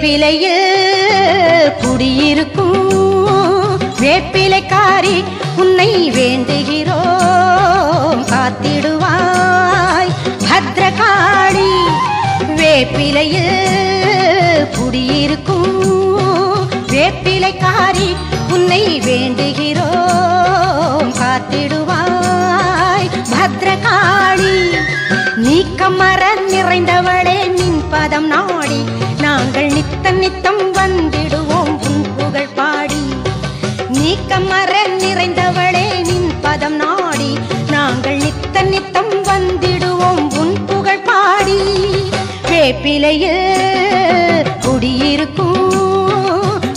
வேப்பிலையில் குடியிருக்கும் வேப்பிலைக்காரி உன்னை வேண்டுகிறோம். காத்திடுவாய் பத்ரகாளி வேப்பிலையில் குடியிருக்கும் வேப்பிலைக்காரி உன்னை வேண்டுகிறோம். காத்திடுவாய் பத்ரகாளி. நீக்கமர நிறைந்தவளே நின் பதம் நாடி. நாங்கள் நித்தம் நித்தம் வந்திடுவோம் உன் புகழ் பாடி. நீக்கமர நிறைந்தவளே நின் பதம் நாடி. நாங்கள் நித்தம் நித்தம் வந்திடுவோம் உன் புகழ் பாடி. வேப்பிலையில் குடியிருக்கும்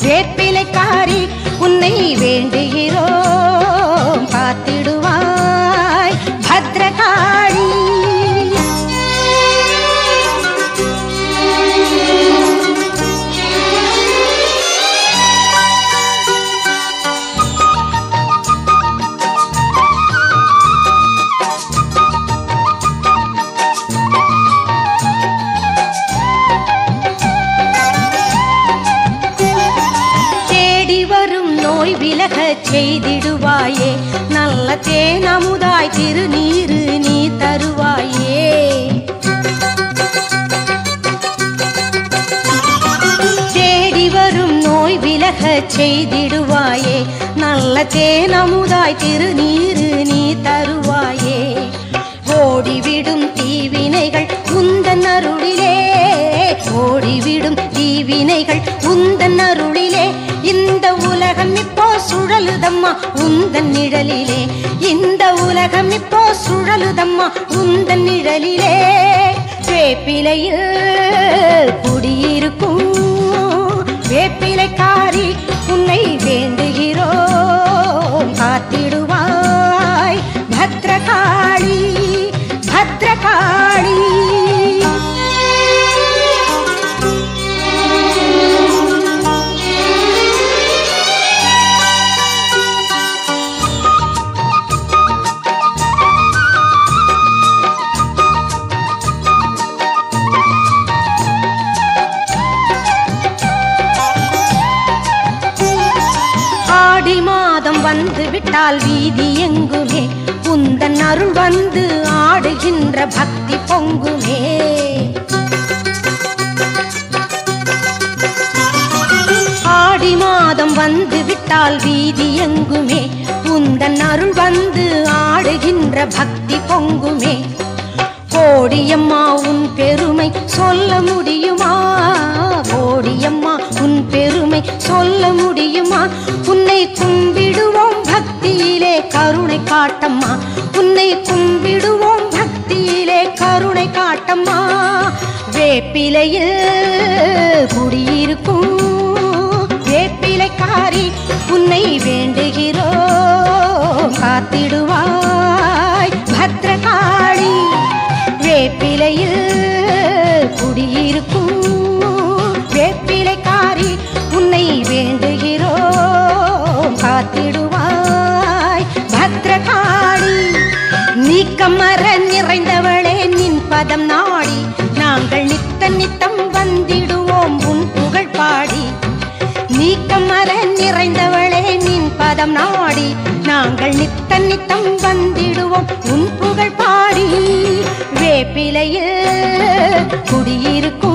வேப்பிலைக்காரி உன்னை வேண்டுகிறோம் பார்த்து விலக செய்திடுவாயே. நல்ல தேனமுதாய் திருநீரு நீ தருவாயே. தேடி வரும் நோய் விலக செய்திடுவாயே. நல்ல தேனமுதாய் திருநீரு நீ தருவாயே. ஓடிவிடும் தீவினைகள் உந்தன் அருளிலே. ஓடிவிடும் தீவினைகள் உந்தன் அருளிலே. இந்த உலகம் இப்போ சுழலுதம்மா உந்தன் நிழலிலே. இந்த உலகம் இப்போ சுழலுதம்மா உந்தன் நிழலிலே. வேப்பிலையில் குடியிருக்கும் வேப்பிலைக்காரி உன்னை வேண்டுகிறோம் வந்து விட்டால் வீதி எங்குமே. உந்தன் அருள் வந்து ஆடுகின்ற பக்தி பொங்குமே. ஆடி மாதம் வந்து விட்டால் வீதி எங்குமே. உந்தன் அருள் வந்து ஆடுகின்ற பக்தி பொங்குமே. கோடியம்மா உன் பெருமை சொல்ல முடியுமா? கோடியம்மா உன் பெருமை சொல்ல முடியுமா? உன்னை கும்பி கருணை காட்டம்மா. உன்னை கும்பிடுவோம் பக்தியிலே கருணை காட்டம்மா. வேப்பிலையில் குடியிருக்கும் வேப்பிலைக்காரி உன்னை வேண்டுகிறேன் பத்ரகாளி நீக்கமர நிறைந்தவளே நின் பதம் நாடி நாங்கள் நித்த நித்தம் வந்திடுவோம் உன் புகழ் பாடி. நீக்கமர நிறைந்தவளே நின் பதம் நாடி நாங்கள் நித்த நித்தம் வந்திடுவோம் உன் புகழ் பாடி. வேப்பிலையில் குடியிருக்கும்